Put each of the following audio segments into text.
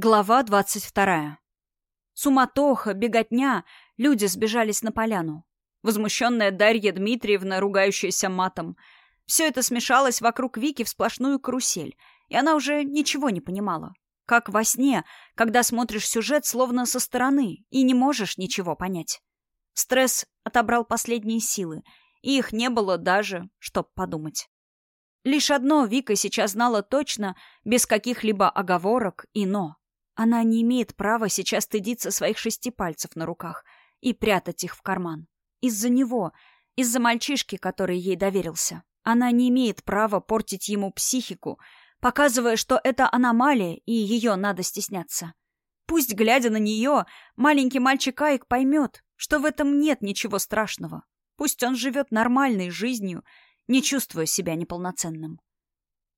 Глава двадцать вторая. Суматоха, беготня, люди сбежались на поляну. Возмущенная Дарья Дмитриевна, ругающаяся матом. Все это смешалось вокруг Вики в сплошную карусель, и она уже ничего не понимала. Как во сне, когда смотришь сюжет словно со стороны и не можешь ничего понять. Стресс отобрал последние силы, и их не было даже, чтоб подумать. Лишь одно Вика сейчас знала точно, без каких-либо оговорок и «но». Она не имеет права сейчас стыдиться своих шести пальцев на руках и прятать их в карман. Из-за него, из-за мальчишки, который ей доверился. Она не имеет права портить ему психику, показывая, что это аномалия, и ее надо стесняться. Пусть, глядя на нее, маленький мальчик Айк поймет, что в этом нет ничего страшного. Пусть он живет нормальной жизнью, не чувствуя себя неполноценным.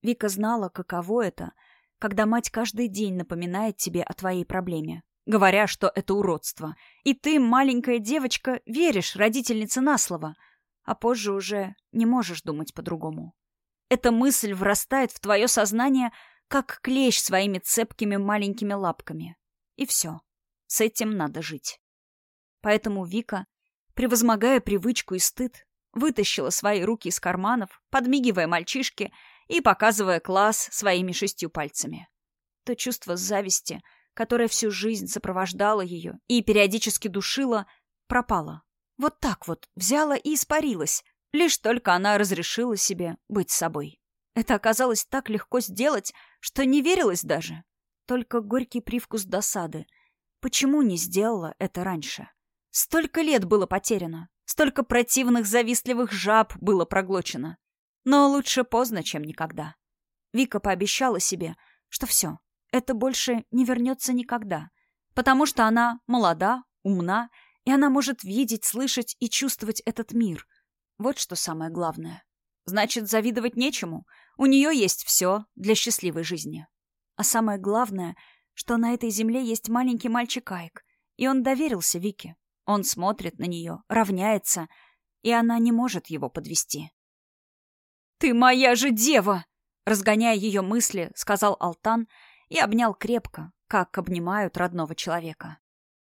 Вика знала, каково это — когда мать каждый день напоминает тебе о твоей проблеме, говоря, что это уродство. И ты, маленькая девочка, веришь родительнице на слово, а позже уже не можешь думать по-другому. Эта мысль врастает в твое сознание, как клещ своими цепкими маленькими лапками. И все. С этим надо жить. Поэтому Вика, превозмогая привычку и стыд, вытащила свои руки из карманов, подмигивая мальчишке, и показывая класс своими шестью пальцами. То чувство зависти, которое всю жизнь сопровождало ее и периодически душило, пропало. Вот так вот взяла и испарилась, лишь только она разрешила себе быть собой. Это оказалось так легко сделать, что не верилось даже. Только горький привкус досады. Почему не сделала это раньше? Столько лет было потеряно, столько противных завистливых жаб было проглочено. Но лучше поздно, чем никогда. Вика пообещала себе, что все, это больше не вернется никогда. Потому что она молода, умна, и она может видеть, слышать и чувствовать этот мир. Вот что самое главное. Значит, завидовать нечему. У нее есть все для счастливой жизни. А самое главное, что на этой земле есть маленький мальчик Айк, и он доверился Вике. Он смотрит на нее, равняется, и она не может его подвести. «Ты моя же дева!» Разгоняя ее мысли, сказал Алтан и обнял крепко, как обнимают родного человека.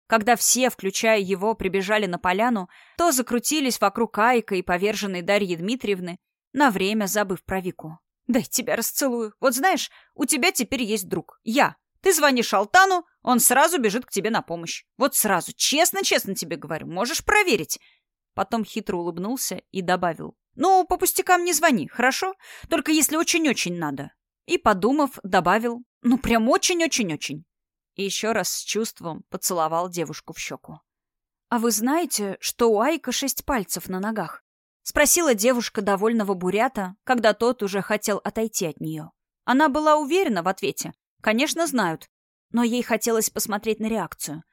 Когда все, включая его, прибежали на поляну, то закрутились вокруг Айка и поверженной Дарьи Дмитриевны, на время забыв про Вику. «Дай тебя расцелую. Вот знаешь, у тебя теперь есть друг. Я. Ты звонишь Алтану, он сразу бежит к тебе на помощь. Вот сразу. Честно-честно тебе говорю. Можешь проверить». Потом хитро улыбнулся и добавил. «Ну, по пустякам не звони, хорошо? Только если очень-очень надо». И, подумав, добавил «Ну, прям очень-очень-очень». И еще раз с чувством поцеловал девушку в щеку. «А вы знаете, что у Айка шесть пальцев на ногах?» Спросила девушка довольного бурята, когда тот уже хотел отойти от нее. Она была уверена в ответе. Конечно, знают. Но ей хотелось посмотреть на реакцию.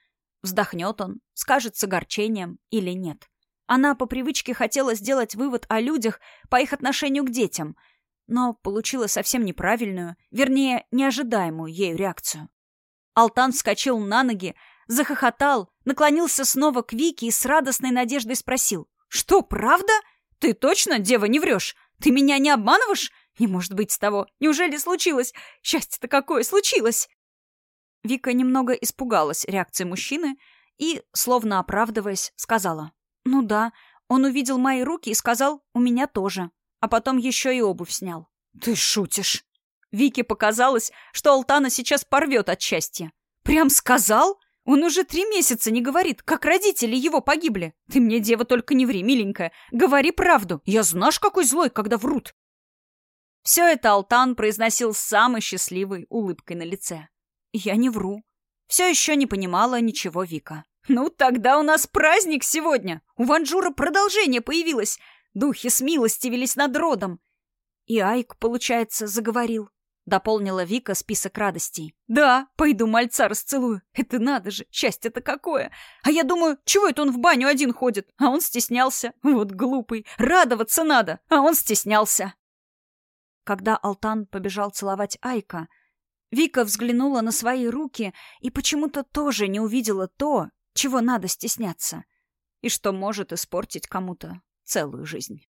Вздохнет он, скажет с огорчением или нет. Она по привычке хотела сделать вывод о людях по их отношению к детям, но получила совсем неправильную, вернее, неожидаемую ею реакцию. Алтан вскочил на ноги, захохотал, наклонился снова к Вике и с радостной надеждой спросил. «Что, правда? Ты точно, дева, не врешь? Ты меня не обманываешь? Не может быть с того. Неужели случилось? Счастье-то какое случилось!» Вика немного испугалась реакции мужчины и, словно оправдываясь, сказала. «Ну да, он увидел мои руки и сказал, у меня тоже. А потом еще и обувь снял». «Ты шутишь!» Вике показалось, что Алтана сейчас порвет от счастья. «Прям сказал? Он уже три месяца не говорит, как родители его погибли. Ты мне, дева, только не ври, миленькая. Говори правду. Я знаешь, какой злой, когда врут». Все это Алтан произносил с самой счастливой улыбкой на лице. «Я не вру». Все еще не понимала ничего Вика. «Ну, тогда у нас праздник сегодня. У Ванжура продолжение появилось. Духи смилостивились над родом». И Айк, получается, заговорил. Дополнила Вика список радостей. «Да, пойду мальца расцелую. Это надо же, счастье-то какое! А я думаю, чего это он в баню один ходит? А он стеснялся. Вот глупый. Радоваться надо, а он стеснялся». Когда Алтан побежал целовать Айка, Вика взглянула на свои руки и почему-то тоже не увидела то, чего надо стесняться? И что может испортить кому-то целую жизнь?